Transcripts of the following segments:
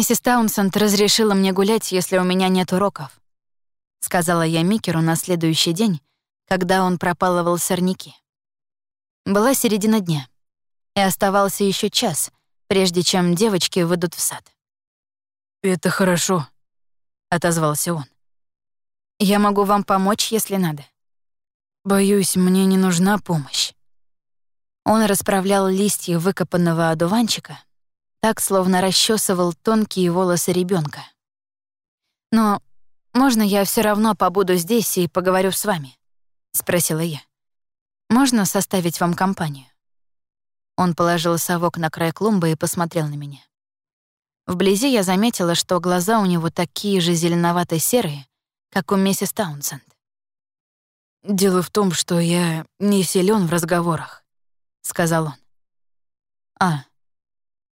«Миссис Таунсенд разрешила мне гулять, если у меня нет уроков», — сказала я Микеру на следующий день, когда он пропалывал сорняки. Была середина дня, и оставался еще час, прежде чем девочки выйдут в сад. «Это хорошо», — отозвался он. «Я могу вам помочь, если надо». «Боюсь, мне не нужна помощь». Он расправлял листья выкопанного одуванчика, так, словно расчесывал тонкие волосы ребенка. «Но можно я все равно побуду здесь и поговорю с вами?» — спросила я. «Можно составить вам компанию?» Он положил совок на край клумбы и посмотрел на меня. Вблизи я заметила, что глаза у него такие же зеленовато-серые, как у миссис Таунсенд. «Дело в том, что я не силен в разговорах», — сказал он. «А», —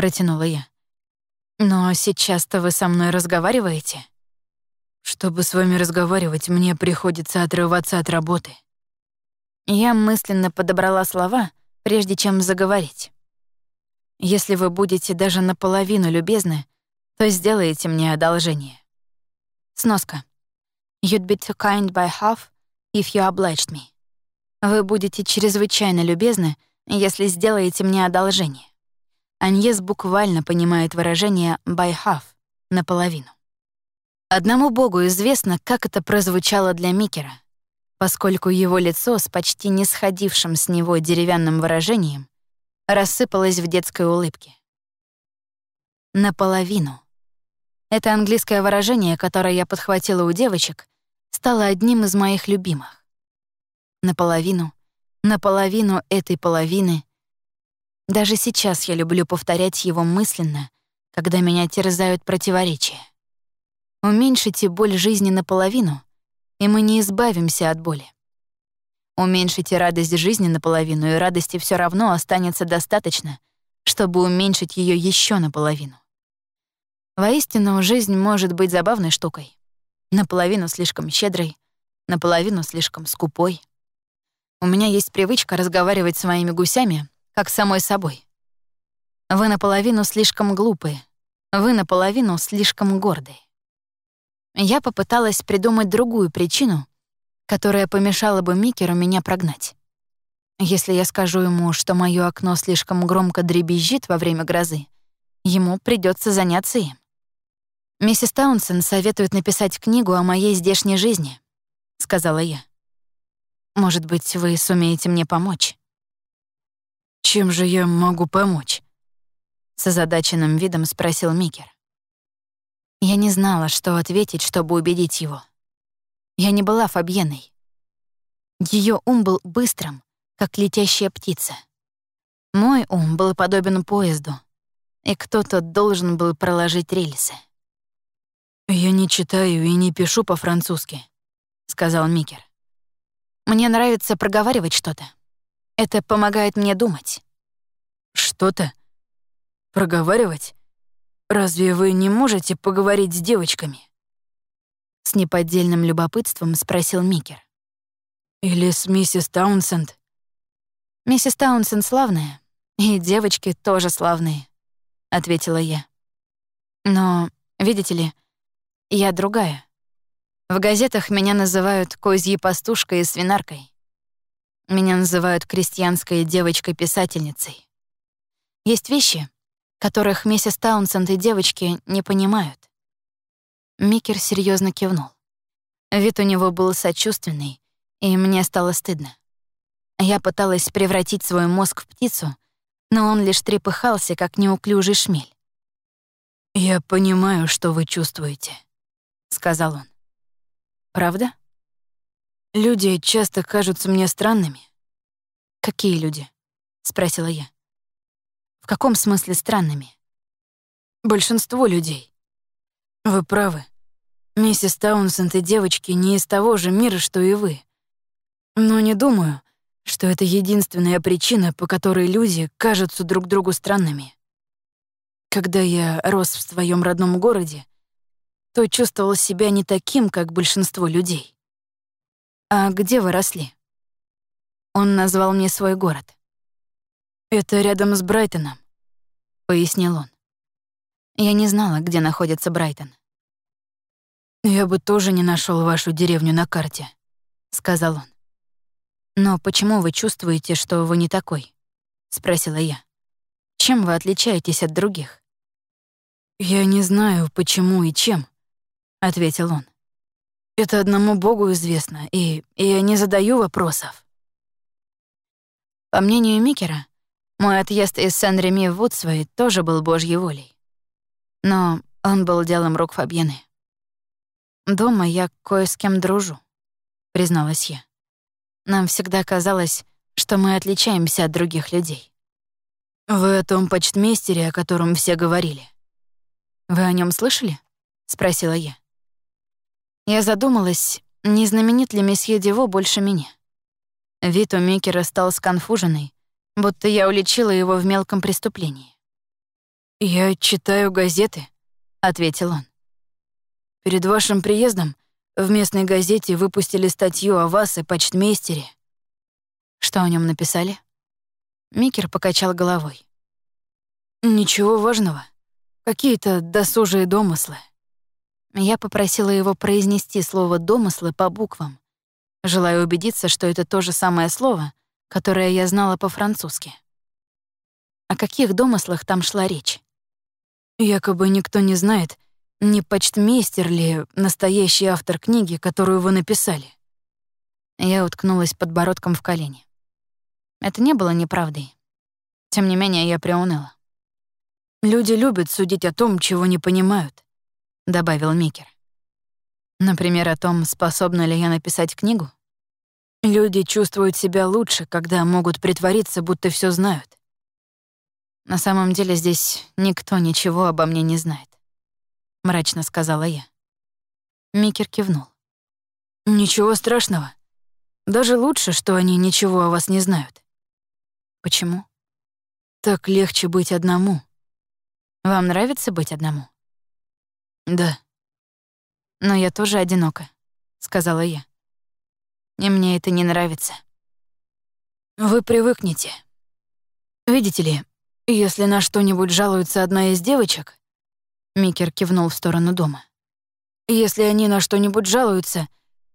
протянула я. «Но сейчас-то вы со мной разговариваете?» «Чтобы с вами разговаривать, мне приходится отрываться от работы». Я мысленно подобрала слова, прежде чем заговорить. Если вы будете даже наполовину любезны, то сделаете мне одолжение. Сноска. You'd be too kind by half if you obliged me. Вы будете чрезвычайно любезны, если сделаете мне одолжение. Аньес буквально понимает выражение by half — наполовину. Одному богу известно, как это прозвучало для Микера, поскольку его лицо с почти не сходившим с него деревянным выражением рассыпалась в детской улыбке. Наполовину. Это английское выражение, которое я подхватила у девочек, стало одним из моих любимых. Наполовину, наполовину этой половины. Даже сейчас я люблю повторять его мысленно, когда меня терзают противоречия. Уменьшите боль жизни наполовину, и мы не избавимся от боли. Уменьшите радость жизни наполовину, и радости все равно останется достаточно, чтобы уменьшить ее еще наполовину. Воистину, жизнь может быть забавной штукой. Наполовину слишком щедрой, наполовину слишком скупой. У меня есть привычка разговаривать с моими гусями, как самой собой. Вы наполовину слишком глупые, вы наполовину слишком гордые. Я попыталась придумать другую причину, которая помешала бы Микеру меня прогнать. Если я скажу ему, что моё окно слишком громко дребезжит во время грозы, ему придётся заняться им. «Миссис Таунсен советует написать книгу о моей здешней жизни», — сказала я. «Может быть, вы сумеете мне помочь?» «Чем же я могу помочь?» С озадаченным видом спросил Микер. Я не знала, что ответить, чтобы убедить его. Я не была Фабьеной. Ее ум был быстрым, как летящая птица. Мой ум был подобен поезду, и кто-то должен был проложить рельсы. «Я не читаю и не пишу по-французски», — сказал Микер. «Мне нравится проговаривать что-то. Это помогает мне думать». «Что-то? Проговаривать? Разве вы не можете поговорить с девочками?» С неподдельным любопытством спросил Микер. «Или с миссис Таунсенд?» «Миссис Таунсенд славная, и девочки тоже славные», — ответила я. «Но, видите ли, я другая. В газетах меня называют козьей пастушкой и свинаркой. Меня называют крестьянской девочкой-писательницей. Есть вещи, которых миссис Таунсенд и девочки не понимают. Микер серьезно кивнул. Вид у него был сочувственный, и мне стало стыдно. Я пыталась превратить свой мозг в птицу, но он лишь трепыхался, как неуклюжий шмель. «Я понимаю, что вы чувствуете», — сказал он. «Правда?» «Люди часто кажутся мне странными». «Какие люди?» — спросила я. «В каком смысле странными?» «Большинство людей. Вы правы. Миссис Таунсенд и девочки не из того же мира, что и вы. Но не думаю, что это единственная причина, по которой люди кажутся друг другу странными. Когда я рос в своем родном городе, то чувствовал себя не таким, как большинство людей. «А где вы росли?» Он назвал мне свой город. «Это рядом с Брайтоном», — пояснил он. Я не знала, где находится Брайтон. «Я бы тоже не нашел вашу деревню на карте», — сказал он. «Но почему вы чувствуете, что вы не такой?» — спросила я. «Чем вы отличаетесь от других?» «Я не знаю, почему и чем», — ответил он. «Это одному Богу известно, и, и я не задаю вопросов». По мнению Микера, мой отъезд из Сен-Реми в Вудсвей тоже был Божьей волей. Но он был делом рук Фабьены. «Дома я кое с кем дружу», — призналась я. «Нам всегда казалось, что мы отличаемся от других людей». «Вы о том почтмейстере, о котором все говорили?» «Вы о нем слышали?» — спросила я. Я задумалась, не знаменит ли месье Диво больше меня. Вид у Микера стал сконфуженный, будто я уличила его в мелком преступлении. «Я читаю газеты», — ответил он. «Перед вашим приездом в местной газете выпустили статью о вас и почтмейстере». «Что о нем написали?» Микер покачал головой. «Ничего важного. Какие-то досужие домыслы». Я попросила его произнести слово «домыслы» по буквам, желая убедиться, что это то же самое слово, которое я знала по-французски. О каких домыслах там шла речь? Якобы никто не знает, не почтмейстер ли настоящий автор книги, которую вы написали. Я уткнулась подбородком в колени. Это не было неправдой. Тем не менее, я приуныла. «Люди любят судить о том, чего не понимают», — добавил Микер. Например, о том, способна ли я написать книгу? Люди чувствуют себя лучше, когда могут притвориться, будто все знают. На самом деле здесь никто ничего обо мне не знает, мрачно сказала я. Микер кивнул. Ничего страшного. Даже лучше, что они ничего о вас не знают. Почему? Так легче быть одному. Вам нравится быть одному? Да. Но я тоже одинока, сказала я. И мне это не нравится. Вы привыкнете. Видите ли, если на что-нибудь жалуется одна из девочек, Микер кивнул в сторону дома. Если они на что-нибудь жалуются,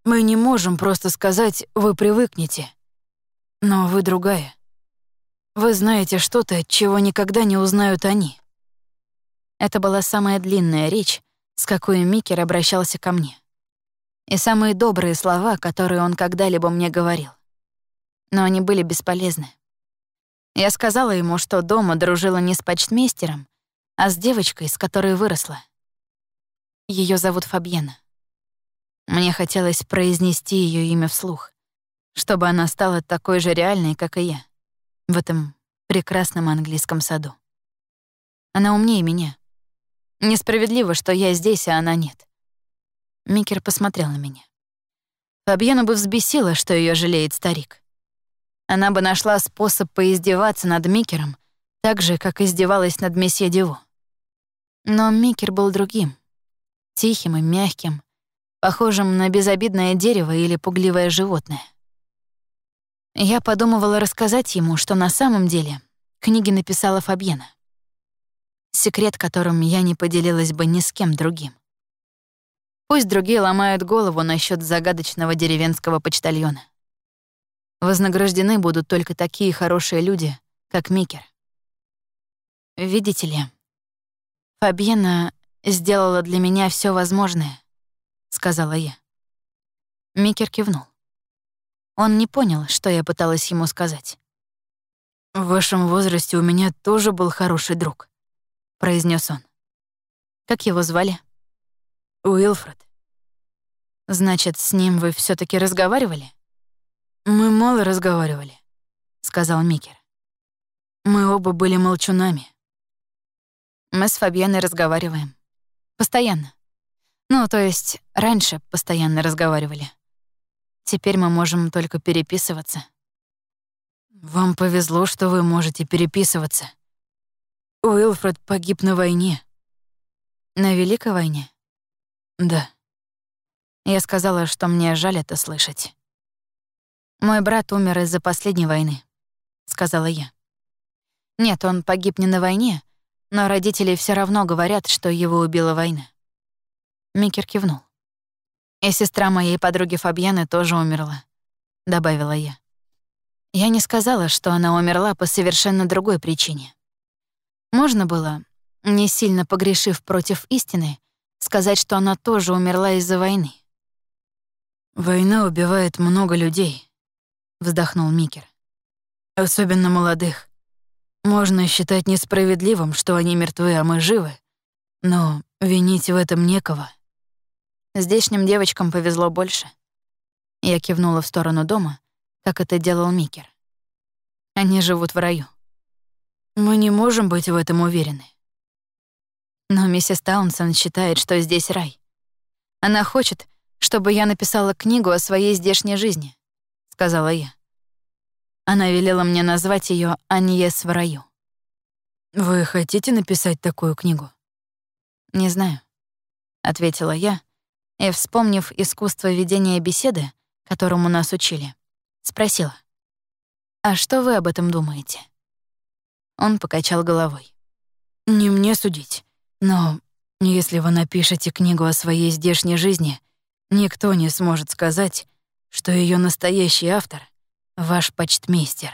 мы не можем просто сказать «вы привыкнете». Но вы другая. Вы знаете что-то, чего никогда не узнают они. Это была самая длинная речь, с какой Микер обращался ко мне. И самые добрые слова, которые он когда-либо мне говорил. Но они были бесполезны. Я сказала ему, что дома дружила не с почтмейстером, а с девочкой, с которой выросла. Ее зовут Фабьена. Мне хотелось произнести ее имя вслух, чтобы она стала такой же реальной, как и я, в этом прекрасном английском саду. Она умнее меня, Несправедливо, что я здесь, а она нет. Микер посмотрел на меня. Фабьену бы взбесило, что ее жалеет старик. Она бы нашла способ поиздеваться над Микером, так же, как издевалась над месье Диво. Но Микер был другим. Тихим и мягким, похожим на безобидное дерево или пугливое животное. Я подумывала рассказать ему, что на самом деле книги написала Фабьена секрет, которым я не поделилась бы ни с кем другим. Пусть другие ломают голову насчет загадочного деревенского почтальона. Вознаграждены будут только такие хорошие люди, как Микер. Видите ли, Фабьена сделала для меня все возможное, сказала я. Микер кивнул. Он не понял, что я пыталась ему сказать. В вашем возрасте у меня тоже был хороший друг. — произнес он. «Как его звали?» «Уилфред». «Значит, с ним вы все таки разговаривали?» «Мы мало разговаривали», — сказал Микер. «Мы оба были молчунами». «Мы с Фабьяной разговариваем. Постоянно. Ну, то есть, раньше постоянно разговаривали. Теперь мы можем только переписываться». «Вам повезло, что вы можете переписываться», Уилфред погиб на войне. На Великой войне? Да. Я сказала, что мне жаль это слышать. Мой брат умер из-за последней войны, сказала я. Нет, он погиб не на войне, но родители все равно говорят, что его убила война. Микер кивнул. И сестра моей подруги Фабьяны тоже умерла, добавила я. Я не сказала, что она умерла по совершенно другой причине. Можно было, не сильно погрешив против истины, сказать, что она тоже умерла из-за войны. «Война убивает много людей», — вздохнул Микер. «Особенно молодых. Можно считать несправедливым, что они мертвы, а мы живы, но винить в этом некого». Здешним девочкам повезло больше. Я кивнула в сторону дома, как это делал Микер. Они живут в раю. Мы не можем быть в этом уверены. Но миссис Таунсон считает, что здесь рай. Она хочет, чтобы я написала книгу о своей здешней жизни, сказала я. Она велела мне назвать ее «Аньес в раю». «Вы хотите написать такую книгу?» «Не знаю», — ответила я, и, вспомнив искусство ведения беседы, которому нас учили, спросила. «А что вы об этом думаете?» Он покачал головой. «Не мне судить, но если вы напишете книгу о своей здешней жизни, никто не сможет сказать, что ее настоящий автор — ваш почтмейстер».